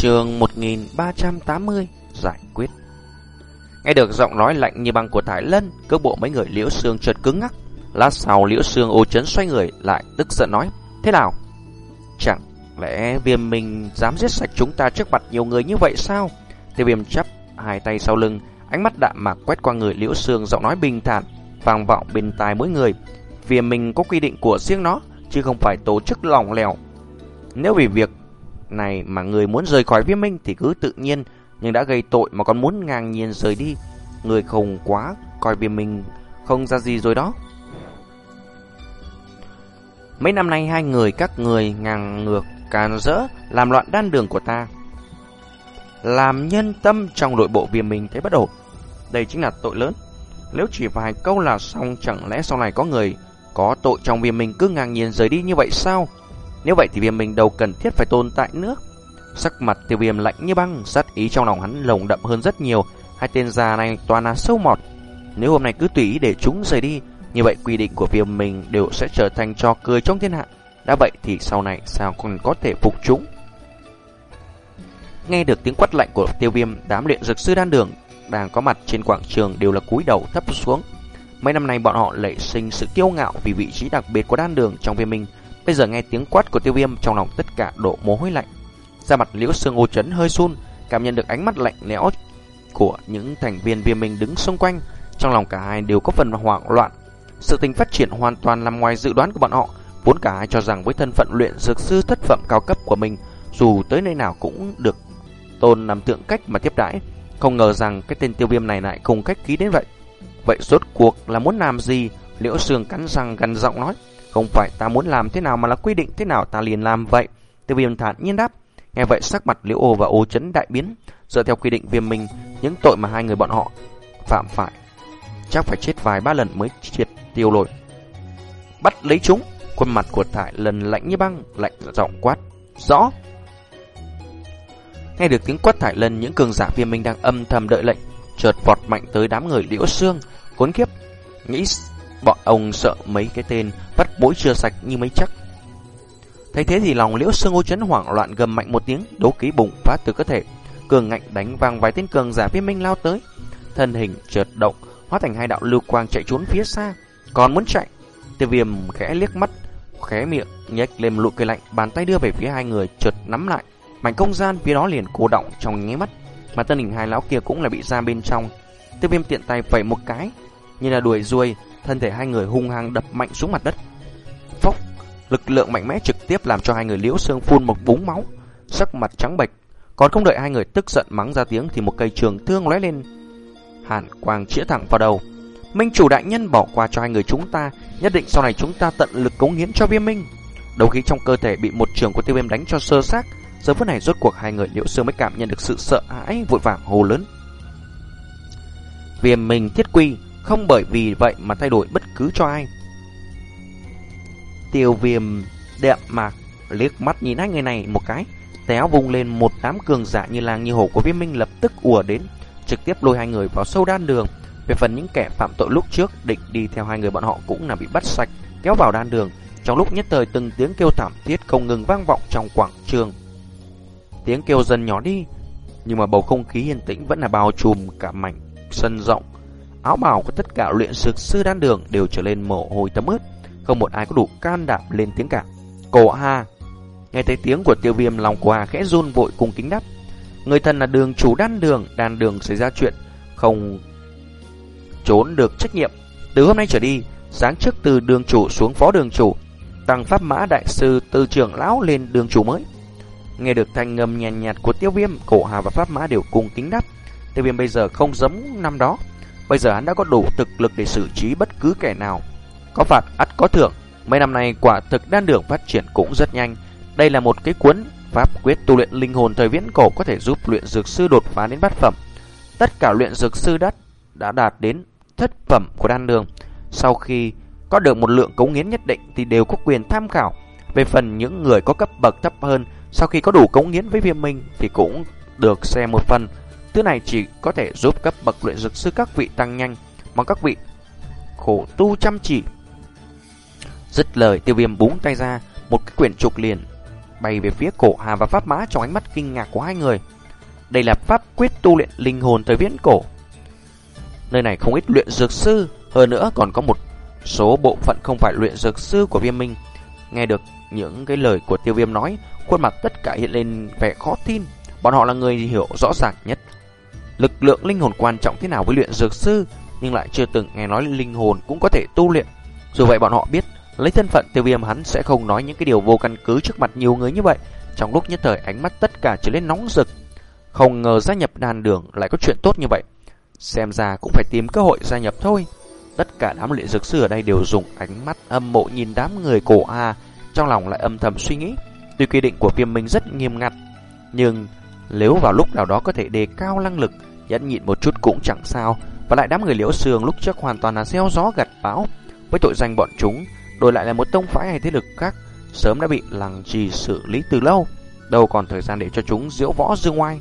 Trường 1380 Giải quyết. Nghe được giọng nói lạnh như băng của Thái Lân Cước bộ mấy người liễu xương chợt cứng ngắc. Lát sau liễu xương ô chấn xoay người Lại tức giận nói, Thế nào? Chẳng lẽ viêm mình dám giết sạch chúng ta trước mặt nhiều người như vậy sao? Tiêu viêm chắp hai tay sau lưng, Ánh mắt đạm mạc quét qua người liễu xương Giọng nói bình thản, vang vọng bên tai mỗi người. Viêm mình có quy định của riêng nó, Chứ không phải tổ chức lỏng lẻo. Nếu vì việc này mà người muốn rời khỏi viêm minh Thì cứ tự nhiên, Nhưng đã gây tội mà còn muốn ngang nhiên rời đi Người không quá, coi viêm minh không ra gì rồi đó Mấy năm nay hai người các người ngang ngược càn rỡ, làm loạn đan đường của ta. Làm nhân tâm trong nội bộ viêm minh thấy bất ổn. Đây chính là tội lớn. Nếu chỉ vài câu là xong, chẳng lẽ sau này có người có tội trong viêm minh cứ ngang nhiên rời đi như vậy sao? Nếu vậy thì viêm mình đâu cần thiết phải tồn tại nữa. Sắc mặt tiêu viêm lạnh như băng, sát ý trong lòng hắn lồng đậm hơn rất nhiều. Hai tên già này toàn là sâu mọt. Nếu hôm nay cứ tùy ý để chúng rời đi, như vậy quy định của viêm mình đều sẽ trở thành trò cười trong thiên hạ. Đã vậy thì sau này sao còn có thể phục chúng? Nghe được tiếng quát lạnh của tiêu viêm, đám luyện dược sư đan đường đang có mặt trên quảng trường đều là cúi đầu thấp xuống. Mấy năm nay bọn họ lệ sinh sự kiêu ngạo vì vị trí đặc biệt của đan đường trong viêm minh. Bây giờ nghe tiếng quát của tiêu viêm trong lòng tất cả đổ mồ hôi lạnh. ra mặt liễu sương ô chấn hơi sun, cảm nhận được ánh mắt lạnh lẽo của những thành viên viêm minh đứng xung quanh. Trong lòng cả hai đều có phần hoảng loạn. Sự tình phát triển hoàn toàn nằm ngoài dự đoán của bọn họ. Vốn cả hai cho rằng với thân phận luyện dược sư thất phẩm cao cấp của mình, dù tới nơi nào cũng được tôn làm tượng cách mà tiếp đãi. Không ngờ rằng cái tên tiêu viêm này lại không cách khí đến vậy. Vậy rốt cuộc là muốn làm gì? Liễu Sương cắn răng gần giọng nói. Không phải ta muốn làm thế nào mà là quy định thế nào ta liền làm vậy. Tiêu viêm thản nhiên đáp. Nghe vậy sắc mặt Liễu Ô và Ô chấn đại biến. Dựa theo quy định viêm minh, những tội mà hai người bọn họ phạm phải chắc phải chết vài ba lần mới triệt tiêu rồi. Bắt lấy chúng, khuôn mặt của Thải lần lạnh như băng, lạnh giọng quát. Rõ! Nghe được tiếng quát Thải lần, những cường giả viêm minh đang âm thầm đợi lệnh, chợt vọt mạnh tới đám người liễu xương, khốn kiếp. Nghĩ bọn ông sợ mấy cái tên vắt bối chưa sạch như mấy chắc. Thấy thế thì lòng liễu sương ô chấn hoảng loạn gầm mạnh một tiếng, đấu khí bùng phát từ cơ thể. Cường ngạnh đánh vang vài tên cường giả viêm minh lao tới. Thân hình chợt động, hóa thành hai đạo lưu quang chạy trốn phía xa. Còn muốn chạy, tiêu viêm khẽ liếc mắt, khẽ miệng, nhếch lên lụi cười lạnh, bàn tay đưa về phía hai người chợt nắm lại. Mảnh không gian phía đó liền cô động trong nháy mắt, mà thân hình hai lão kia cũng là bị ra bên trong. Tiêu viêm tiện tay vẩy một cái, như là đuổi ruồi, thân thể hai người hung hăng đập mạnh xuống mặt đất. Phốc, lực lượng mạnh mẽ trực tiếp làm cho hai người liễu xương phun một búng máu, sắc mặt trắng bệch. Còn không đợi hai người tức giận mắng ra tiếng thì một cây trường thương lóe lên Hàn quang chĩa thẳng vào đầu. Minh chủ đại nhân bỏ qua cho hai người chúng ta, nhất định sau này chúng ta tận lực cống hiến cho viêm minh. Đầu khí trong cơ thể bị một trường của tiêu viêm đánh cho sơ xác. Giờ phút này rốt cuộc hai người liễu xương mới cảm nhận được sự sợ hãi vội vàng hồ lớn. Viêm minh thiết quy, không bởi vì vậy mà thay đổi bất cứ cho ai. Tiêu viêm đẹp mạc liếc mắt nhìn hai người này một cái, téo vùng lên một đám cường giả như làng như hổ của viêm minh lập tức ùa đến trực tiếp lôi hai người vào sâu đan đường. Về phần những kẻ phạm tội lúc trước định đi theo hai người bọn họ cũng là bị bắt sạch, kéo vào đan đường. Trong lúc nhất thời từng tiếng kêu thảm thiết không ngừng vang vọng trong quảng trường. Tiếng kêu dần nhỏ đi, nhưng mà bầu không khí yên tĩnh vẫn là bao trùm cả mảnh sân rộng. Áo bào của tất cả luyện sực sư đan đường đều trở lên mồ hôi tấm ướt, không một ai có đủ can đảm lên tiếng cả. Cổ Ha Nghe thấy tiếng của tiêu viêm lòng của Hà khẽ run vội cùng kính đáp Người thân là đường chủ đan đường, đan đường xảy ra chuyện, không trốn được trách nhiệm. Từ hôm nay trở đi, sáng trước từ đường chủ xuống phó đường chủ, tăng pháp mã đại sư từ trưởng lão lên đường chủ mới. Nghe được thanh ngầm nhàn nhạt, của tiêu viêm, cổ hà và pháp mã đều cùng kính đáp. Tiêu viêm bây giờ không giống năm đó. Bây giờ hắn đã có đủ thực lực để xử trí bất cứ kẻ nào. Có phạt, ắt có thưởng. Mấy năm nay quả thực đan đường phát triển cũng rất nhanh. Đây là một cái cuốn Pháp quyết tu luyện linh hồn thời viễn cổ có thể giúp luyện dược sư đột phá đến bát phẩm. Tất cả luyện dược sư đắt đã đạt đến thất phẩm của đan đường. Sau khi có được một lượng cống hiến nhất định thì đều có quyền tham khảo. Về phần những người có cấp bậc thấp hơn, sau khi có đủ cống hiến với viêm minh thì cũng được xem một phần. Thứ này chỉ có thể giúp cấp bậc luyện dược sư các vị tăng nhanh, mong các vị khổ tu chăm chỉ. Dứt lời tiêu viêm búng tay ra, một cái quyển trục liền bay về phía cổ Hà và Pháp Mã trong ánh mắt kinh ngạc của hai người. Đây là pháp quyết tu luyện linh hồn thời viễn cổ. Nơi này không ít luyện dược sư, hơn nữa còn có một số bộ phận không phải luyện dược sư của viêm minh. Nghe được những cái lời của tiêu viêm nói, khuôn mặt tất cả hiện lên vẻ khó tin. Bọn họ là người hiểu rõ ràng nhất. Lực lượng linh hồn quan trọng thế nào với luyện dược sư, nhưng lại chưa từng nghe nói linh hồn cũng có thể tu luyện. Dù vậy bọn họ biết, lấy thân phận tiêu viêm hắn sẽ không nói những cái điều vô căn cứ trước mặt nhiều người như vậy. Trong lúc nhất thời ánh mắt tất cả trở lên nóng rực. Không ngờ gia nhập đàn đường lại có chuyện tốt như vậy. Xem ra cũng phải tìm cơ hội gia nhập thôi. Tất cả đám luyện dược sư ở đây đều dùng ánh mắt âm mộ nhìn đám người cổ A, trong lòng lại âm thầm suy nghĩ. Tuy quy định của viêm minh rất nghiêm ngặt, nhưng nếu vào lúc nào đó có thể đề cao năng lực, nhẫn nhịn một chút cũng chẳng sao. Và lại đám người liễu sương lúc trước hoàn toàn là gieo gió gặt bão. Với tội danh bọn chúng, đổi lại là một tông phái hay thế lực khác, sớm đã bị làng trì xử lý từ lâu. Đâu còn thời gian để cho chúng diễu võ dương oai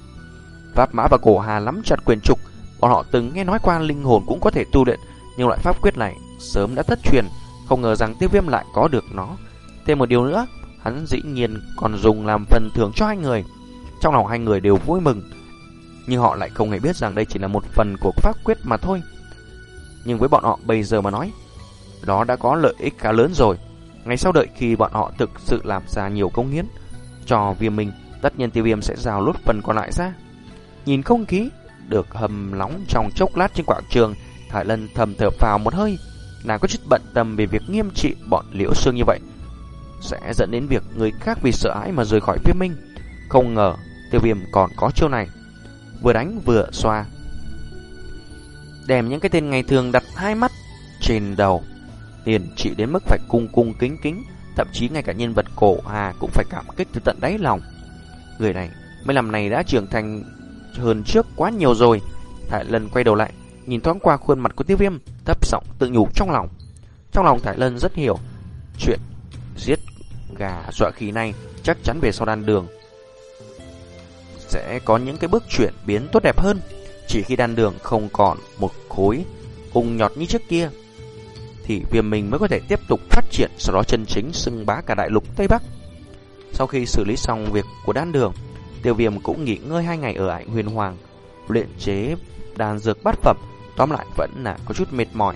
Pháp Mã và Cổ Hà lắm chặt quyền trục, bọn họ từng nghe nói qua linh hồn cũng có thể tu luyện, nhưng loại pháp quyết này sớm đã thất truyền, không ngờ rằng Tiêu Viêm lại có được nó. Thêm một điều nữa, hắn dĩ nhiên còn dùng làm phần thưởng cho hai người. Trong lòng hai người đều vui mừng, nhưng họ lại không hề biết rằng đây chỉ là một phần của pháp quyết mà thôi. Nhưng với bọn họ bây giờ mà nói, đó đã có lợi ích khá lớn rồi. Ngày sau đợi khi bọn họ thực sự làm ra nhiều công hiến cho viêm minh, tất nhiên tiêu viêm sẽ rào lốt phần còn lại ra. Nhìn không khí được hầm nóng trong chốc lát trên quảng trường, Thải Lân thầm thở vào một hơi. Nàng có chút bận tâm về việc nghiêm trị bọn liễu xương như vậy. Sẽ dẫn đến việc người khác vì sợ hãi mà rời khỏi phía minh. Không ngờ tiêu viêm còn có chiêu này. Vừa đánh vừa xoa. Đem những cái tên ngày thường đặt hai mắt trên đầu. hiền trị đến mức phải cung cung kính kính. Thậm chí ngay cả nhân vật cổ hà cũng phải cảm kích từ tận đáy lòng. Người này mấy năm này đã trưởng thành hơn trước quá nhiều rồi. Thải Lân quay đầu lại, nhìn thoáng qua khuôn mặt của tiêu viêm, thấp giọng tự nhủ trong lòng. Trong lòng Thải Lân rất hiểu chuyện giết gà dọa khí này chắc chắn về sau đan đường sẽ có những cái bước chuyển biến tốt đẹp hơn. Chỉ khi đan đường không còn một khối ung nhọt như trước kia, thì viêm mình mới có thể tiếp tục phát triển, sau đó chân chính xưng bá cả đại lục Tây Bắc. Sau khi xử lý xong việc của đan đường, tiêu viêm cũng nghỉ ngơi hai ngày ở ảnh huyền hoàng, luyện chế đan dược bát phẩm, tóm lại vẫn là có chút mệt mỏi.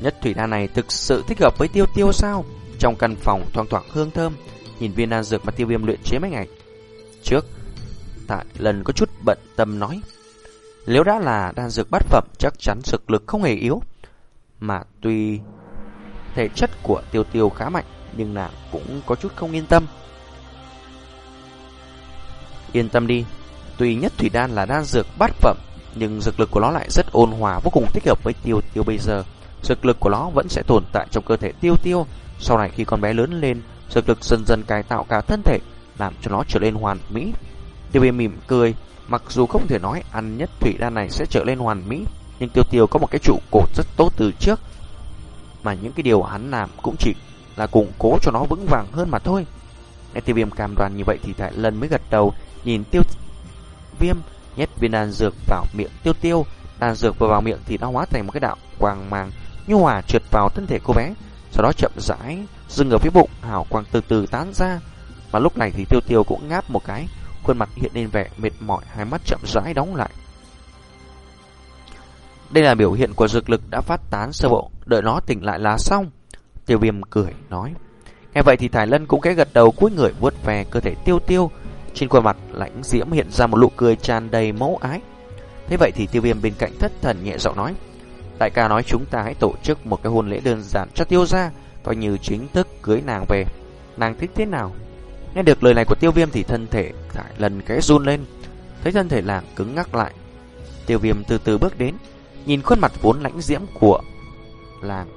Nhất thủy đan này thực sự thích hợp với tiêu tiêu sao? Trong căn phòng thoang thoảng hương thơm, nhìn viên đan dược mà tiêu viêm luyện chế mấy ngày. Trước, tại lần có chút bận tâm nói, nếu đã là đan dược bát phẩm chắc chắn thực lực không hề yếu, mà tuy thể chất của tiêu tiêu khá mạnh, nhưng nàng cũng có chút không yên tâm. Yên tâm đi, tuy nhất thủy đan là đan dược bát phẩm, nhưng dược lực của nó lại rất ôn hòa, vô cùng thích hợp với tiêu tiêu bây giờ. Dược lực của nó vẫn sẽ tồn tại trong cơ thể tiêu tiêu, sau này khi con bé lớn lên, dược lực dần dần cải tạo cả thân thể, làm cho nó trở nên hoàn mỹ. Tiêu viêm mỉm cười, mặc dù không thể nói ăn nhất thủy đan này sẽ trở nên hoàn mỹ, nhưng tiêu tiêu có một cái trụ cột rất tốt từ trước, mà những cái điều hắn làm cũng chỉ là củng cố cho nó vững vàng hơn mà thôi. Nghe tiêu viêm cam đoan như vậy thì tại lần mới gật đầu, nhìn tiêu viêm nhét viên đan dược vào miệng tiêu tiêu, đan dược vừa vào miệng thì nó hóa thành một cái đạo quang mang nhu hòa trượt vào thân thể cô bé, sau đó chậm rãi dừng ở phía bụng, hào quang từ từ tán ra. và lúc này thì Tiêu Tiêu cũng ngáp một cái, khuôn mặt hiện lên vẻ mệt mỏi, hai mắt chậm rãi đóng lại. Đây là biểu hiện của dược lực đã phát tán sơ bộ, đợi nó tỉnh lại là xong. Tiêu Viêm cười nói. Nghe vậy thì Thái Lân cũng cái gật đầu cúi người vuốt về cơ thể Tiêu Tiêu, trên khuôn mặt lãnh diễm hiện ra một nụ cười tràn đầy mẫu ái. Thế vậy thì Tiêu Viêm bên cạnh thất thần nhẹ giọng nói: Đại ca nói chúng ta hãy tổ chức một cái hôn lễ đơn giản cho tiêu gia, coi như chính thức cưới nàng về. Nàng thích thế nào? Nghe được lời này của tiêu viêm thì thân thể lại lần cái run lên. Thấy thân thể làng cứng ngắc lại. Tiêu viêm từ từ bước đến, nhìn khuôn mặt vốn lãnh diễm của làng.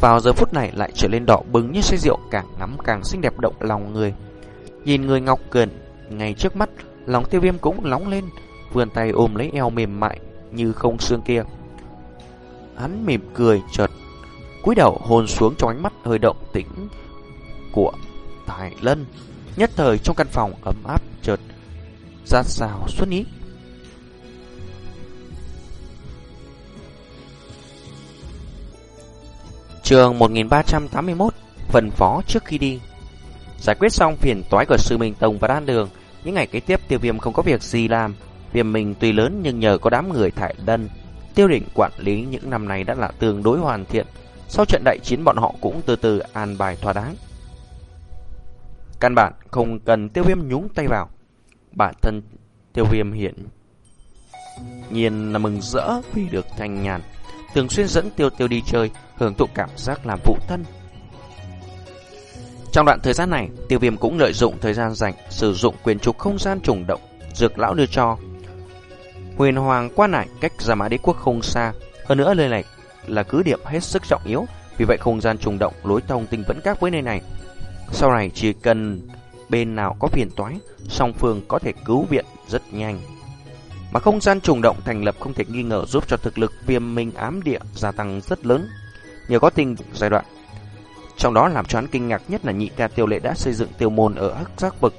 Vào giờ phút này lại trở lên đỏ bừng như say rượu càng ngắm càng xinh đẹp động lòng người. Nhìn người ngọc gần ngay trước mắt, lòng tiêu viêm cũng nóng lên, vươn tay ôm lấy eo mềm mại như không xương kia. Hắn mỉm cười chợt cúi đầu hôn xuống trong ánh mắt hơi động tĩnh của Tài Lân. Nhất thời trong căn phòng ấm áp chợt ra sao xuất ý. Trường 1381 Phần phó trước khi đi Giải quyết xong phiền toái của sư Minh Tông và Đan Đường, Những ngày kế tiếp tiêu viêm không có việc gì làm Viêm mình tuy lớn nhưng nhờ có đám người thải đân Tiêu định quản lý những năm này đã là tương đối hoàn thiện sau trận đại chiến, bọn họ cũng từ từ an bài thỏa đáng. Căn bản không cần tiêu viêm nhúng tay vào. Bản thân tiêu viêm hiện nhiên là mừng rỡ vì được thanh nhàn, Thường xuyên dẫn tiêu tiêu đi chơi, Hưởng thụ cảm giác làm phụ thân. Trong đoạn thời gian này, Tiêu viêm cũng lợi dụng thời gian rảnh Sử dụng quyền trục không gian trùng động, Dược lão đưa cho Huyền Hoàng quan nải cách Giả Mã Đế Quốc không xa. Hơn nữa nơi này là cứ điểm hết sức trọng yếu Vì vậy không gian trùng động, lối thông tinh vẫn các với nơi này Sau này chỉ cần bên nào có phiền toái, song phương có thể cứu viện rất nhanh mà không gian trùng động thành lập không thể nghi ngờ giúp cho thực lực viêm minh ám địa gia tăng rất lớn. Nhờ có tình giai đoạn. Trong đó làm cho hắn kinh ngạc nhất là nhị ca tiêu lệ đã xây dựng tiêu môn ở hắc giác vực.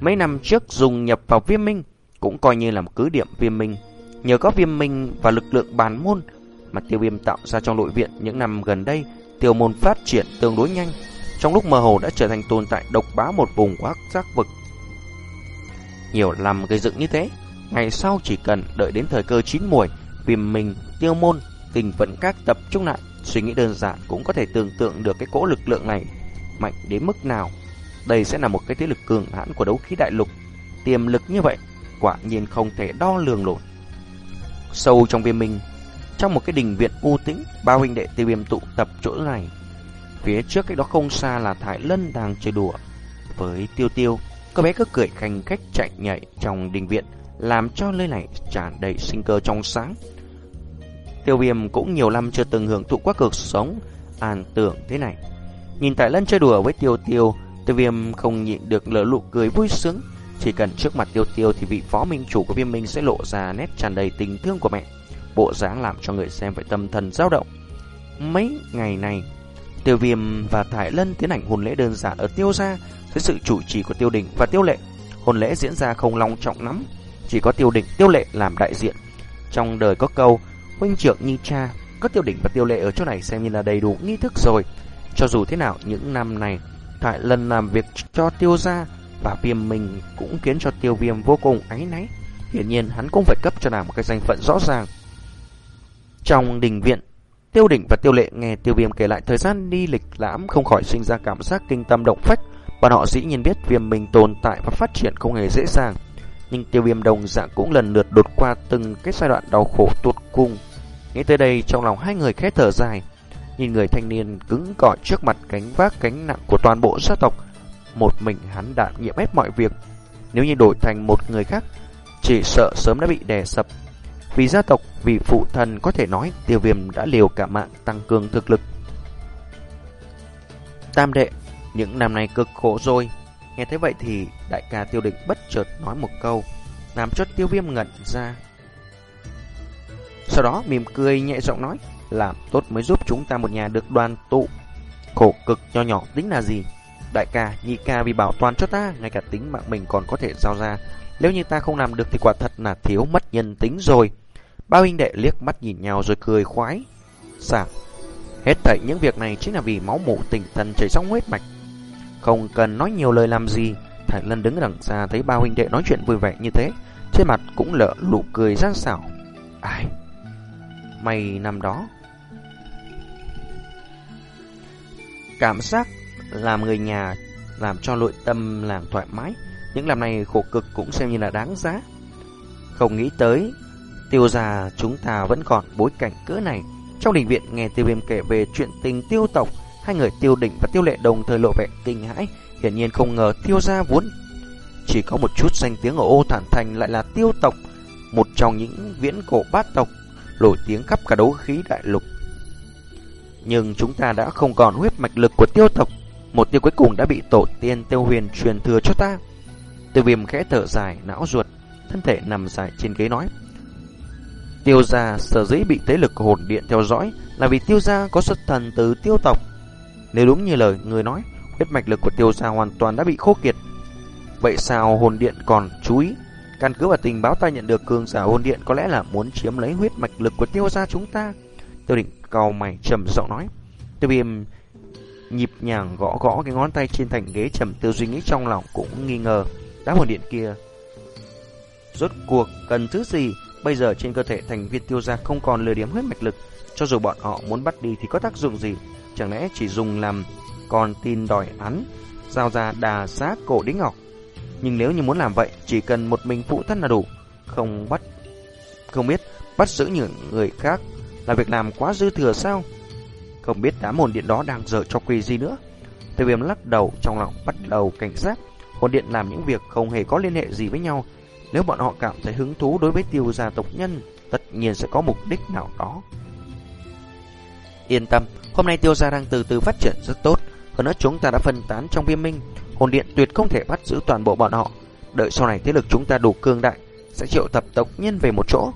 Mấy năm trước dùng nhập vào viêm minh cũng coi như là một cứ điểm viêm minh. Nhờ có viêm minh và lực lượng bàn môn mà tiêu viêm tạo ra trong nội viện những năm gần đây, tiêu môn phát triển tương đối nhanh. Trong lúc mơ hồ đã trở thành tồn tại độc bá một vùng của hắc giác vực nhiều năm gây dựng như thế. Ngày sau chỉ cần đợi đến thời cơ chín muồi, viêm mình, tiêu môn, tình vận các tập trung lại, suy nghĩ đơn giản cũng có thể tưởng tượng được cái cỗ lực lượng này mạnh đến mức nào. Đây sẽ là một cái thế lực cường hãn của đấu khí đại lục. Tiềm lực như vậy, quả nhiên không thể đo lường nổi. Sâu trong viêm minh, trong một cái đình viện u tĩnh, ba huynh đệ tiêu viêm tụ tập chỗ này. Phía trước cái đó không xa là Thái Lân đang chơi đùa với Tiêu Tiêu. Cô bé cứ cười khanh khách chạy nhảy trong đình viện, làm cho nơi này tràn đầy sinh cơ trong sáng. Tiêu viêm cũng nhiều năm chưa từng hưởng thụ quá cuộc sống an tưởng thế này. Nhìn thái lân chơi đùa với tiêu tiêu, tiêu viêm không nhịn được lỡ lụ cười vui sướng. Chỉ cần trước mặt tiêu tiêu thì vị phó minh chủ của viêm minh sẽ lộ ra nét tràn đầy tình thương của mẹ. Bộ dáng làm cho người xem phải tâm thần dao động. Mấy ngày này, tiêu viêm và Thải Lân tiến hành hôn lễ đơn giản ở tiêu gia dưới sự chủ trì của Tiêu Đình và Tiêu Lệ. Hôn lễ diễn ra không long trọng lắm, chỉ có Tiêu Đình, Tiêu Lệ làm đại diện. Trong đời có câu, huynh trưởng như cha, có Tiêu Đình và Tiêu Lệ ở chỗ này xem như là đầy đủ nghi thức rồi. Cho dù thế nào, những năm này, thái lân làm việc cho Tiêu gia và viêm mình cũng khiến cho Tiêu viêm vô cùng áy náy. Hiển nhiên hắn cũng phải cấp cho nàng một cái danh phận rõ ràng. Trong đình viện, Tiêu Đỉnh và Tiêu Lệ nghe Tiêu Viêm kể lại thời gian đi lịch lãm không khỏi sinh ra cảm giác kinh tâm động phách. Bọn họ dĩ nhiên biết viêm mình tồn tại và phát triển không hề dễ dàng. Nhưng tiêu viêm đồng dạng cũng lần lượt đột qua từng cái giai đoạn đau khổ tuột cung. Nghĩ tới đây trong lòng hai người khẽ thở dài. Nhìn người thanh niên cứng cỏi trước mặt cánh vác cánh nặng của toàn bộ gia tộc. Một mình hắn đã nhiệm hết mọi việc. Nếu như đổi thành một người khác, chỉ sợ sớm đã bị đè sập. Vì gia tộc, vì phụ thần có thể nói tiêu viêm đã liều cả mạng tăng cường thực lực. Tam đệ những năm này cực khổ rồi. Nghe thấy vậy thì đại ca tiêu địch bất chợt nói một câu, làm cho tiêu viêm ngẩn ra. Sau đó mỉm cười nhẹ giọng nói, làm tốt mới giúp chúng ta một nhà được đoàn tụ. Khổ cực nho nhỏ tính là gì? Đại ca, nhị ca vì bảo toàn cho ta, ngay cả tính mạng mình còn có thể giao ra. Nếu như ta không làm được thì quả thật là thiếu mất nhân tính rồi. Ba huynh đệ liếc mắt nhìn nhau rồi cười khoái. Sạc. hết thảy những việc này chính là vì máu mủ tình thần chảy trong huyết mạch. Không cần nói nhiều lời làm gì. Thải Lân đứng đằng xa thấy ba huynh đệ nói chuyện vui vẻ như thế. Trên mặt cũng lỡ lụ cười gian xảo. Ai? May năm đó. Cảm giác làm người nhà Làm cho nội tâm làm thoải mái. Những làm này khổ cực cũng xem như là đáng giá. Không nghĩ tới Tiêu gia chúng ta vẫn còn bối cảnh cỡ này Trong đình viện nghe tiêu viêm kể về chuyện tình tiêu tộc Hai người tiêu định và tiêu lệ đồng thời lộ vẻ kinh hãi, hiển nhiên không ngờ tiêu gia vốn chỉ có một chút danh tiếng ở ô thản thành lại là tiêu tộc, một trong những viễn cổ bát tộc, nổi tiếng khắp cả đấu khí đại lục. Nhưng chúng ta đã không còn huyết mạch lực của tiêu tộc, một tiêu cuối cùng đã bị tổ tiên tiêu huyền truyền thừa cho ta. Tiêu viêm khẽ thở dài, não ruột, thân thể nằm dài trên ghế nói. Tiêu gia sở dĩ bị thế lực hồn điện theo dõi là vì tiêu gia có xuất thần từ tiêu tộc. Nếu đúng như lời người nói, huyết mạch lực của tiêu gia hoàn toàn đã bị khô kiệt. Vậy sao hồn điện còn chú ý? Căn cứ vào tình báo ta nhận được cường giả hồn điện có lẽ là muốn chiếm lấy huyết mạch lực của tiêu gia chúng ta. Tiêu định cao mày trầm giọng nói. Tiêu viêm nhịp nhàng gõ gõ cái ngón tay trên thành ghế trầm tư suy nghĩ trong lòng cũng nghi ngờ. Đám hồn điện kia rốt cuộc cần thứ gì? Bây giờ trên cơ thể thành viên tiêu gia không còn lừa điểm huyết mạch lực. Cho dù bọn họ muốn bắt đi thì có tác dụng gì? Chẳng lẽ chỉ dùng làm con tin đòi án, giao ra đà xá cổ đính ngọc? Nhưng nếu như muốn làm vậy, chỉ cần một mình phụ thân là đủ. Không bắt, không biết bắt giữ những người khác là việc làm quá dư thừa sao? Không biết đám hồn điện đó đang dở cho quỷ gì nữa. Tiêu viêm lắc đầu trong lòng bắt đầu cảnh giác. Hồn điện làm những việc không hề có liên hệ gì với nhau. Nếu bọn họ cảm thấy hứng thú đối với tiêu gia tộc nhân, tất nhiên sẽ có mục đích nào đó. Yên tâm, hôm nay tiêu gia đang từ từ phát triển rất tốt. Hơn nữa chúng ta đã phân tán trong viêm minh. Hồn điện tuyệt không thể bắt giữ toàn bộ bọn họ. Đợi sau này thế lực chúng ta đủ cương đại, sẽ triệu tập tộc nhân về một chỗ.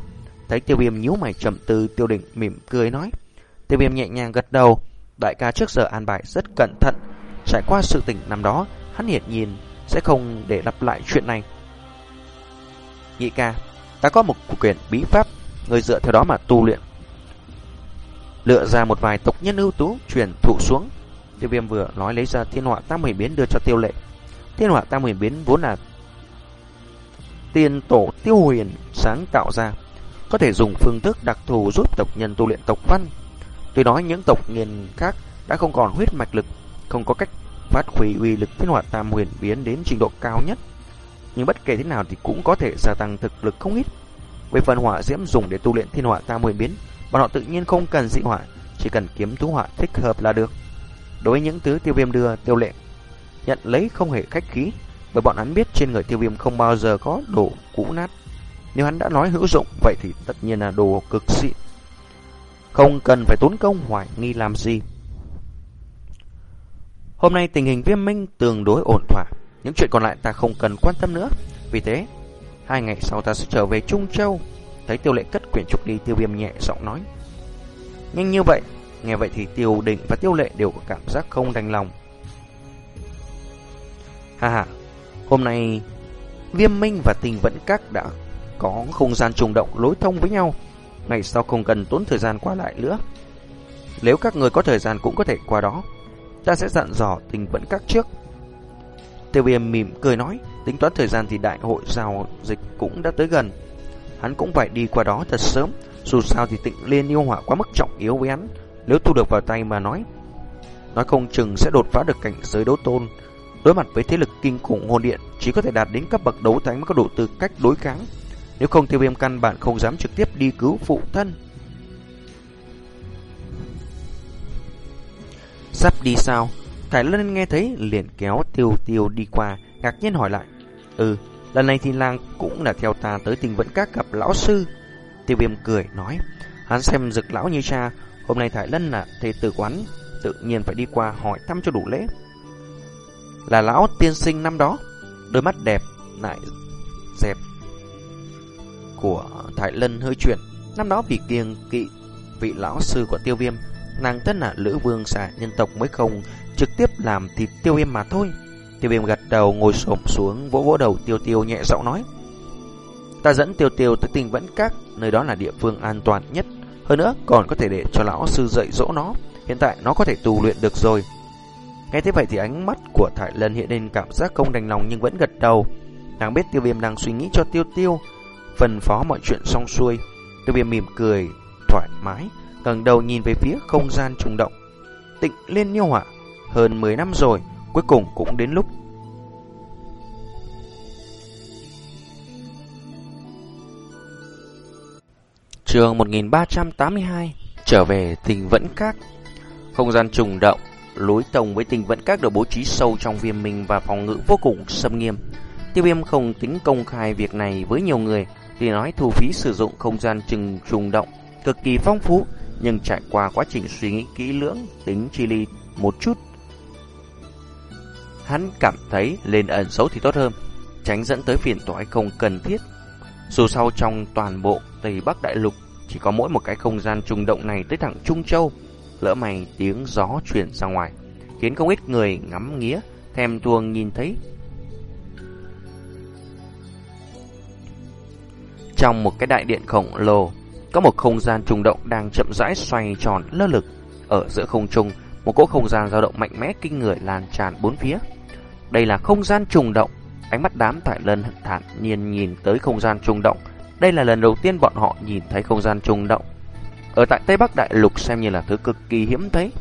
Thấy tiêu viêm nhíu mày trầm tư tiêu định mỉm cười nói. Tiêu viêm nhẹ nhàng gật đầu. Đại ca trước giờ an bài rất cẩn thận. Trải qua sự tình năm đó, hắn hiển nhìn sẽ không để lặp lại chuyện này. Nhị ca, ta có một quyền bí pháp, người dựa theo đó mà tu luyện. Lựa ra một vài tộc nhân ưu tú truyền thụ xuống. Tiêu viêm vừa nói lấy ra thiên họa tam huyền biến đưa cho tiêu lệ. Thiên họa tam huyền biến vốn là tiên tổ tiêu huyền sáng tạo ra có thể dùng phương thức đặc thù giúp tộc nhân tu luyện tộc văn. Tuy nói những tộc nghiền khác đã không còn huyết mạch lực, không có cách phát huy uy lực thiên hỏa tam huyền biến đến trình độ cao nhất. Nhưng bất kể thế nào thì cũng có thể gia tăng thực lực không ít. Về phần hỏa diễm dùng để tu luyện thiên hỏa tam huyền biến, bọn họ tự nhiên không cần dị hỏa, chỉ cần kiếm thú hỏa thích hợp là được. Đối với những thứ tiêu viêm đưa, tiêu lệ nhận lấy không hề khách khí, bởi bọn hắn biết trên người tiêu viêm không bao giờ có đồ cũ nát. Nếu hắn đã nói hữu dụng, vậy thì tất nhiên là đồ cực xịn. Không cần phải tốn công hoài nghi làm gì. Hôm nay tình hình viêm minh tương đối ổn thỏa. Những chuyện còn lại ta không cần quan tâm nữa. Vì thế, hai ngày sau ta sẽ trở về Trung Châu. Thấy tiêu lệ cất quyển trục đi tiêu viêm nhẹ giọng nói. Nhanh như vậy, nghe vậy thì tiêu định và tiêu lệ đều có cảm giác không đành lòng. Hà hà, hôm nay viêm minh và tình vẫn các đã có không gian trùng động lối thông với nhau. Ngày sau không cần tốn thời gian qua lại nữa. Nếu các người có thời gian cũng có thể qua đó. Ta sẽ dặn dò tình vẫn các trước. Tiêu viêm mỉm cười nói, tính toán thời gian thì đại hội giao dịch cũng đã tới gần. Hắn cũng phải đi qua đó thật sớm, dù sao thì tịnh liên yêu hỏa quá mức trọng yếu với hắn. Nếu thu được vào tay mà nói, nói không chừng sẽ đột phá được cảnh giới đấu tôn. Đối mặt với thế lực kinh khủng hồn điện, chỉ có thể đạt đến cấp bậc đấu thánh mới có đủ tư cách đối kháng. Nếu không tiêu viêm căn bản không dám trực tiếp đi cứu phụ thân Sắp đi sao Thái Lân nghe thấy liền kéo tiêu tiêu đi qua Ngạc nhiên hỏi lại. Ừ lần này thì làng cũng là theo ta tới tình vẫn các gặp lão sư. Tiêu viêm cười nói Hắn xem rực lão như cha Hôm nay Thái Lân là thầy tử quán Tự nhiên phải đi qua hỏi thăm cho đủ lễ. Là lão tiên sinh năm đó Đôi mắt đẹp lại dẹp của Thái Lân hơi chuyển. Năm đó vì kiêng kỵ vị lão sư của tiêu viêm, nàng tất là lữ vương xả nhân tộc mới không trực tiếp làm thịt tiêu viêm mà thôi. Tiêu viêm gật đầu ngồi xổm xuống vỗ vỗ đầu tiêu tiêu nhẹ giọng nói. Ta dẫn tiêu tiêu tới tình vẫn các, nơi đó là địa phương an toàn nhất. Hơn nữa còn có thể để cho lão sư dạy dỗ nó. Hiện tại nó có thể tu luyện được rồi. Nghe thế vậy thì ánh mắt của Thải Lân hiện lên cảm giác không đành lòng nhưng vẫn gật đầu. Nàng biết tiêu viêm đang suy nghĩ cho tiêu tiêu phân phó mọi chuyện xong xuôi. Tiêu viêm mỉm cười, thoải mái, ngẩng đầu nhìn về phía không gian trùng động. Tịnh lên nhiêu hỏa, hơn 10 năm rồi, cuối cùng cũng đến lúc. Trường 1382, trở về tình vẫn các. Không gian trùng động, lối tông với tình vẫn các được bố trí sâu trong viêm minh và phòng ngự vô cùng xâm nghiêm. Tiêu viêm không tính công khai việc này với nhiều người, thì nói thu phí sử dụng không gian trừng trùng động cực kỳ phong phú, nhưng trải qua quá trình suy nghĩ kỹ lưỡng, tính chi ly một chút. Hắn cảm thấy lên ẩn xấu thì tốt hơn, tránh dẫn tới phiền toái không cần thiết. Dù sao trong toàn bộ Tây Bắc Đại Lục, chỉ có mỗi một cái không gian trùng động này tới thẳng Trung Châu. Lỡ mày tiếng gió chuyển ra ngoài, khiến không ít người ngắm nghía, thèm thuồng nhìn thấy Trong một cái đại điện khổng lồ, có một không gian trùng động đang chậm rãi xoay tròn lơ lực ở giữa không trung, một cỗ không gian dao động mạnh mẽ kinh người lan tràn bốn phía. Đây là không gian trùng động. Ánh mắt đám tại lân thản nhiên nhìn tới không gian trùng động. Đây là lần đầu tiên bọn họ nhìn thấy không gian trùng động. Ở tại Tây Bắc Đại Lục xem như là thứ cực kỳ hiếm thấy.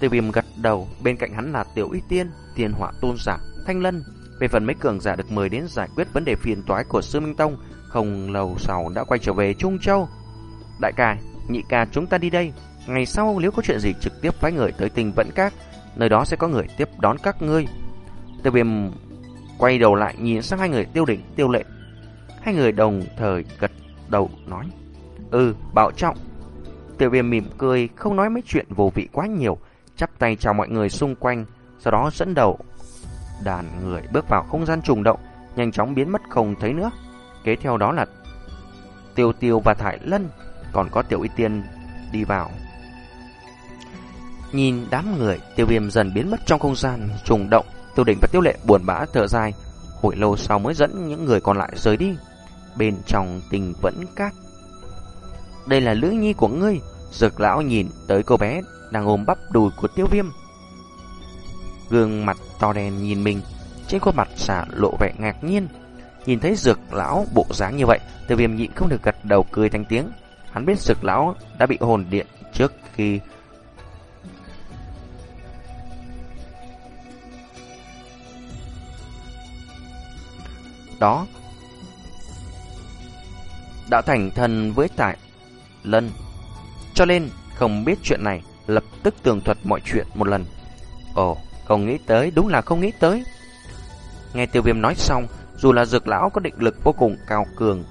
Tiêu viêm gật đầu, bên cạnh hắn là Tiểu Y Tiên, Tiên Họa Tôn Giả, Thanh Lân. Về phần mấy cường giả được mời đến giải quyết vấn đề phiền toái của Sư Minh Tông, không lâu sau đã quay trở về Trung Châu. Đại ca, nhị ca chúng ta đi đây. Ngày sau nếu có chuyện gì trực tiếp phái người tới tình vẫn các, nơi đó sẽ có người tiếp đón các ngươi. Tiêu viêm quay đầu lại nhìn sang hai người tiêu đỉnh tiêu lệ. Hai người đồng thời gật đầu nói. Ừ, bảo trọng. Tiêu viêm mỉm cười, không nói mấy chuyện vô vị quá nhiều, chắp tay chào mọi người xung quanh, sau đó dẫn đầu. Đàn người bước vào không gian trùng động, nhanh chóng biến mất không thấy nữa. Kế theo đó là Tiêu Tiêu và Thải Lân, còn có Tiểu Y Tiên đi vào. Nhìn đám người, tiêu viêm dần biến mất trong không gian trùng động, tiêu đỉnh và tiêu lệ buồn bã thở dài, hồi lâu sau mới dẫn những người còn lại rời đi. Bên trong tình vẫn cát. Đây là lữ nhi của ngươi, dược lão nhìn tới cô bé đang ôm bắp đùi của tiêu viêm. Gương mặt to đen nhìn mình, trên khuôn mặt xả lộ vẻ ngạc nhiên. Nhìn thấy dược lão bộ dáng như vậy, tiêu viêm nhịn không được gật đầu cười thành tiếng. Hắn biết dược lão đã bị hồn điện trước khi đó đã thành thân với tại lân. Cho nên không biết chuyện này, lập tức tường thuật mọi chuyện một lần. Ồ, không nghĩ tới, đúng là không nghĩ tới. Nghe tiêu viêm nói xong, dù là dược lão có định lực vô cùng cao cường,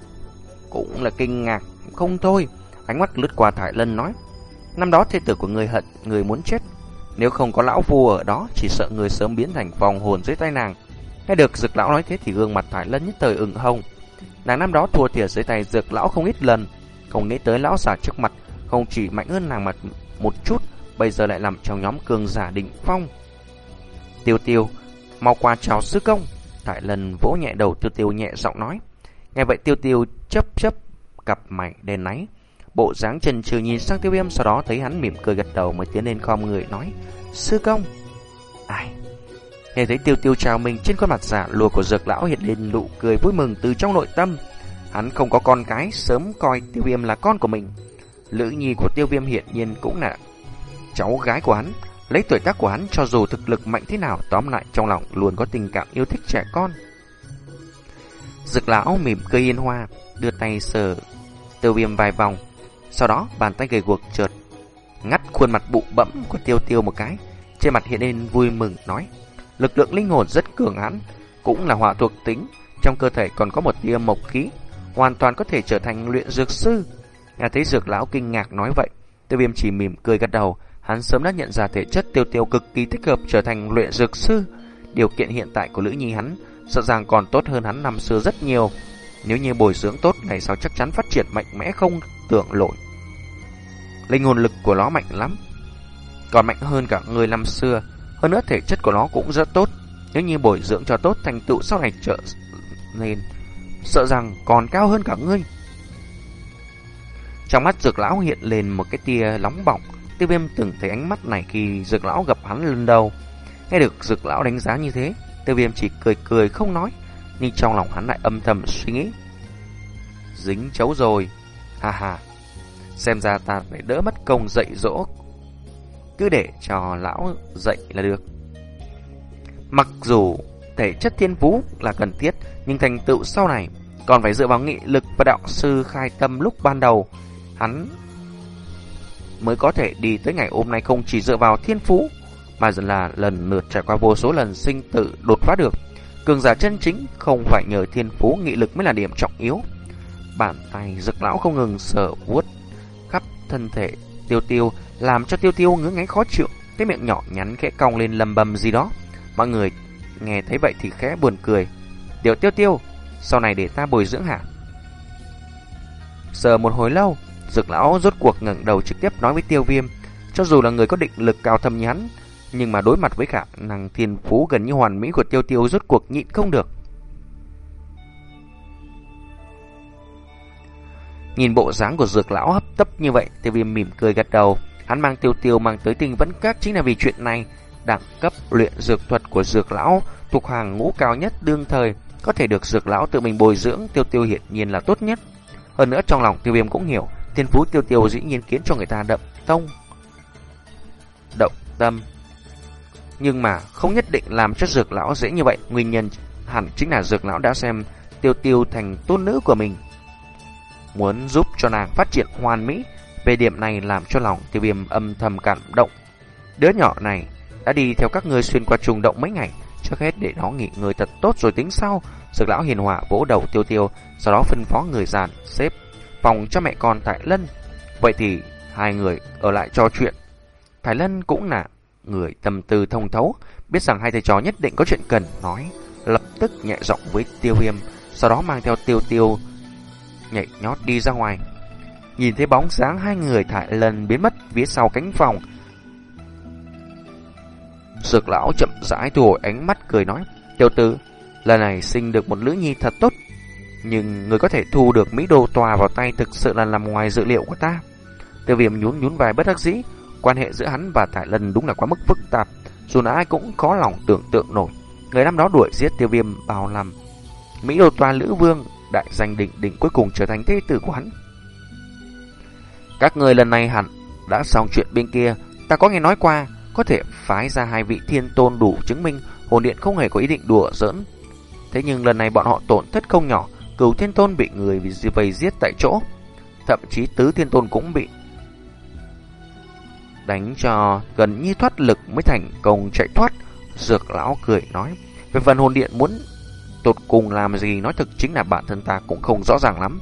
cũng là kinh ngạc, không thôi. Ánh mắt lướt qua Thải Lân nói, năm đó thê tử của người hận, người muốn chết. Nếu không có lão vua ở đó, chỉ sợ người sớm biến thành vòng hồn dưới tay nàng. Nghe được dược lão nói thế thì gương mặt Thải Lân nhất thời ửng hồng. Nàng năm đó thua thiệt dưới tay dược lão không ít lần, không nghĩ tới lão giả trước mặt không chỉ mạnh hơn nàng mặt một chút, bây giờ lại nằm trong nhóm cường giả đỉnh phong. Tiêu tiêu, mau qua chào sư công. Thải Lân vỗ nhẹ đầu tiêu tiêu nhẹ giọng nói. Nghe vậy tiêu tiêu chấp chấp cặp mày đen náy. Bộ dáng trần trừ nhìn sang tiêu viêm sau đó thấy hắn mỉm cười gật đầu mới tiến lên khom người nói. Sư công. Ai, Nghe thấy tiêu tiêu chào mình trên khuôn mặt giả lùa của dược lão hiện lên nụ cười vui mừng từ trong nội tâm. Hắn không có con cái, sớm coi tiêu viêm là con của mình. Lữ nhi của tiêu viêm hiện nhiên cũng là cháu gái của hắn. Lấy tuổi tác của hắn cho dù thực lực mạnh thế nào tóm lại trong lòng luôn có tình cảm yêu thích trẻ con. dược lão mỉm cười yên hoa, đưa tay sờ tiêu viêm vài vòng. Sau đó bàn tay gầy guộc trượt ngắt khuôn mặt bụ bẫm của tiêu tiêu một cái. Trên mặt hiện lên vui mừng nói lực lượng linh hồn rất cường hãn, cũng là hỏa thuộc tính, trong cơ thể còn có một tia mộc khí, hoàn toàn có thể trở thành luyện dược sư. Nghe thấy dược lão kinh ngạc nói vậy, tiêu viêm chỉ mỉm cười gật đầu, hắn sớm đã nhận ra thể chất tiêu tiêu cực kỳ thích hợp trở thành luyện dược sư. Điều kiện hiện tại của Lữ Nhi hắn sợ rằng còn tốt hơn hắn năm xưa rất nhiều. Nếu như bồi dưỡng tốt ngày sau chắc chắn phát triển mạnh mẽ không tưởng nổi. Linh hồn lực của nó mạnh lắm, còn mạnh hơn cả người năm xưa. Hơn nữa thể chất của nó cũng rất tốt. Nếu như bồi dưỡng cho tốt thành tựu sau này trở nên, Sợ rằng còn cao hơn cả ngươi. Trong mắt dược lão hiện lên một cái tia nóng bỏng. Tiêu viêm từng thấy ánh mắt này khi dược lão gặp hắn lần đầu. Nghe được dược lão đánh giá như thế, Tiêu viêm chỉ cười cười không nói, Nhưng trong lòng hắn lại âm thầm suy nghĩ. Dính chấu rồi. Ha ha. Xem ra ta phải đỡ mất công dạy dỗ cứ để cho lão dạy là được. Mặc dù thể chất thiên phú là cần thiết, nhưng thành tựu sau này còn phải dựa vào nghị lực và đạo sư khai tâm lúc ban đầu. Hắn mới có thể đi tới ngày hôm nay không chỉ dựa vào thiên phú, mà dần là lần lượt trải qua vô số lần sinh tử đột phá được. Cường giả chân chính không phải nhờ thiên phú nghị lực mới là điểm trọng yếu. Bàn tay giật lão không ngừng sờ vuốt khắp thân thể tiêu tiêu làm cho Tiêu Tiêu ngứa ngáy khó chịu, cái miệng nhỏ nhắn khẽ cong lên lầm bầm gì đó. Mọi người nghe thấy vậy thì khẽ buồn cười. Tiểu Tiêu Tiêu, sau này để ta bồi dưỡng hả? Giờ một hồi lâu, Dực lão rốt cuộc ngẩng đầu trực tiếp nói với Tiêu Viêm, cho dù là người có định lực cao thâm như hắn, nhưng mà đối mặt với khả năng thiên phú gần như hoàn mỹ của Tiêu Tiêu rốt cuộc nhịn không được. Nhìn bộ dáng của dược lão hấp tấp như vậy, tiêu viêm mỉm cười gật đầu. Hắn mang tiêu tiêu mang tới tình vẫn các chính là vì chuyện này. Đẳng cấp luyện dược thuật của dược lão thuộc hàng ngũ cao nhất đương thời, có thể được dược lão tự mình bồi dưỡng tiêu tiêu hiển nhiên là tốt nhất. Hơn nữa trong lòng tiêu viêm cũng hiểu, thiên phú tiêu tiêu dĩ nhiên khiến cho người ta đậm tông. Động tâm. Nhưng mà không nhất định làm cho dược lão dễ như vậy, nguyên nhân hẳn chính là dược lão đã xem tiêu tiêu thành tôn nữ của mình. Muốn giúp cho nàng phát triển hoàn mỹ, về điểm này làm cho lòng tiêu viêm âm thầm cảm động. Đứa nhỏ này đã đi theo các ngươi xuyên qua trùng động mấy ngày, trước hết để nó nghỉ ngơi thật tốt rồi tính sau. Dược lão hiền hòa vỗ đầu tiêu tiêu, sau đó phân phó người giàn xếp phòng cho mẹ con Tại Lân. Vậy thì hai người ở lại trò chuyện. Thái Lân cũng là người tâm tư thông thấu, biết rằng hai thầy trò nhất định có chuyện cần nói, lập tức nhẹ giọng với Tiêu Viêm, sau đó mang theo Tiêu Tiêu nhảy nhót đi ra ngoài. Nhìn thấy bóng dáng hai người thải lần biến mất phía sau cánh phòng, Dược lão chậm rãi thu hồi ánh mắt cười nói, Tiêu tử, lần này sinh được một lữ nhi thật tốt, nhưng người có thể thu được Mỹ Đô tòa vào tay thực sự là nằm ngoài dự liệu của ta. Tiêu viêm nhún nhún vài bất đắc dĩ, quan hệ giữa hắn và Thải lần đúng là quá mức phức tạp, dù là ai cũng khó lòng tưởng tượng nổi. Người năm đó đuổi giết tiêu viêm bao năm. Mỹ Đô tòa Lữ Vương, đại danh định định cuối cùng trở thành thế tử của hắn. Các người lần này hẳn đã xong chuyện bên kia, ta có nghe nói qua, có thể phái ra hai vị thiên tôn đủ chứng minh hồn điện không hề có ý định đùa giỡn. Thế nhưng lần này bọn họ tổn thất không nhỏ, cửu thiên tôn bị người vây giết tại chỗ. Thậm chí tứ thiên tôn cũng bị đánh cho gần như thoát lực mới thành công chạy thoát. Dược lão cười nói, về phần hồn điện muốn tột cùng làm gì nói thực chính là bản thân ta cũng không rõ ràng lắm.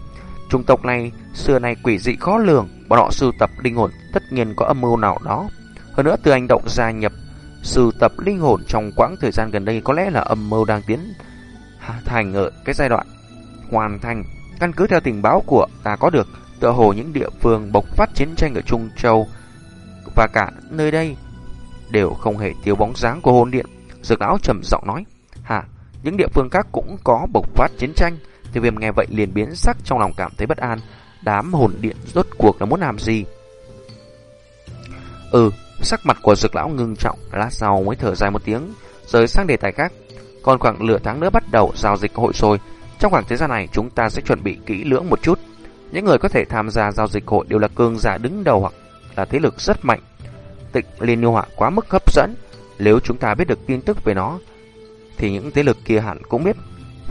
Trung tộc này xưa nay quỷ dị khó lường, bọn họ sưu tập linh hồn tất nhiên có âm mưu nào đó. Hơn nữa từ hành động gia nhập sưu tập linh hồn trong quãng thời gian gần đây có lẽ là âm mưu đang tiến thành ở cái giai đoạn hoàn thành. Căn cứ theo tình báo của ta có được, tựa hồ những địa phương bộc phát chiến tranh ở Trung Châu và cả nơi đây đều không hề thiếu bóng dáng của hồn điện. Dược lão trầm giọng nói, hả, những địa phương khác cũng có bộc phát chiến tranh. Tiêu viêm nghe vậy liền biến sắc trong lòng cảm thấy bất an. Đám hồn điện rốt cuộc là muốn làm gì? Ừ, sắc mặt của dược lão ngưng trọng, lát sau mới thở dài một tiếng, rời sang đề tài khác. Còn khoảng nửa tháng nữa bắt đầu giao dịch hội rồi. Trong khoảng thời gian này chúng ta sẽ chuẩn bị kỹ lưỡng một chút. Những người có thể tham gia giao dịch hội đều là cường giả đứng đầu hoặc là thế lực rất mạnh. Tịnh Liên Nhiêu Họa quá mức hấp dẫn. Nếu chúng ta biết được tin tức về nó, thì những thế lực kia hẳn cũng biết.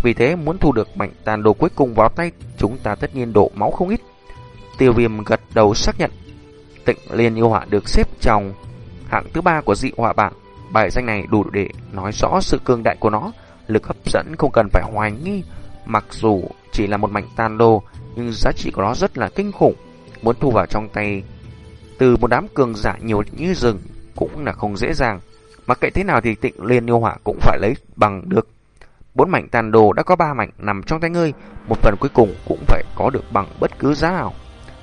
Vì thế muốn thu được mạnh tàn đồ cuối cùng vào tay, chúng ta tất nhiên đổ máu không ít. Tiêu viêm gật đầu xác nhận. Tịnh Liên Yêu Họa được xếp trong hạng thứ ba của dị họa bảng. Bài danh này đủ để nói rõ sự cường đại của nó, lực hấp dẫn không cần phải hoài nghi. Mặc dù chỉ là một mảnh tàn đồ, nhưng giá trị của nó rất là kinh khủng. Muốn thu vào trong tay từ một đám cường giả nhiều như rừng cũng là không dễ dàng. Mặc kệ thế nào thì tịnh liên yêu hỏa cũng phải lấy bằng được. Bốn mảnh tàn đồ đã có ba mảnh nằm trong tay ngươi, một phần cuối cùng cũng phải có được bằng bất cứ giá nào.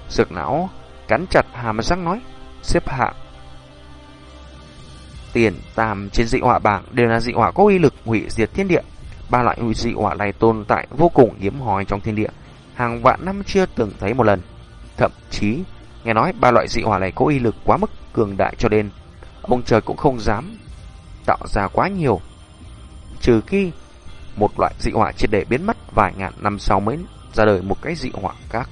Dược não cắn chặt hàm răng nói, xếp hạng. Tiền tam trên dị hỏa bảng đều là dị hỏa có uy lực hủy diệt thiên địa. Ba loại hủy dị hỏa này tồn tại vô cùng hiếm hoi trong thiên địa, hàng vạn năm chưa từng thấy một lần. Thậm chí, nghe nói ba loại dị hỏa này có uy lực quá mức cường đại cho nên ông trời cũng không dám tạo ra quá nhiều. Trừ khi một loại dị hỏa triệt để biến mất vài ngàn năm sau mới ra đời một cái dị hỏa khác.